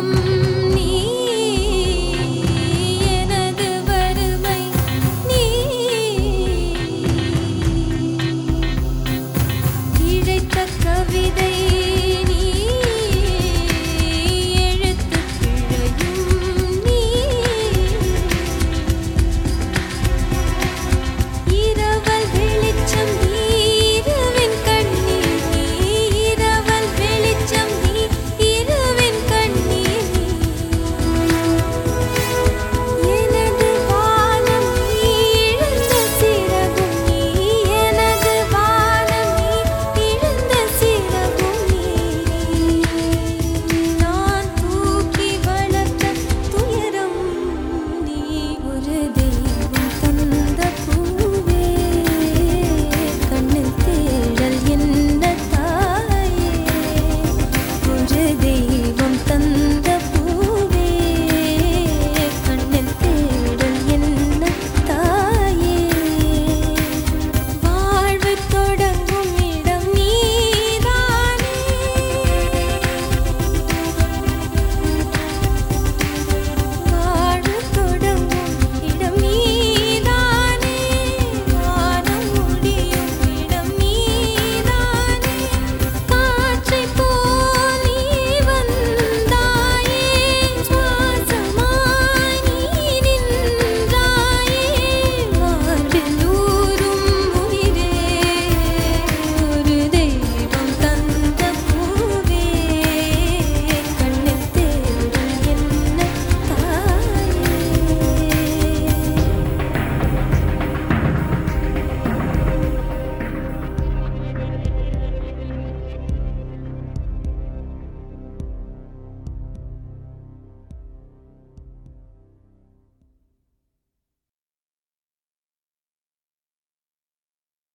come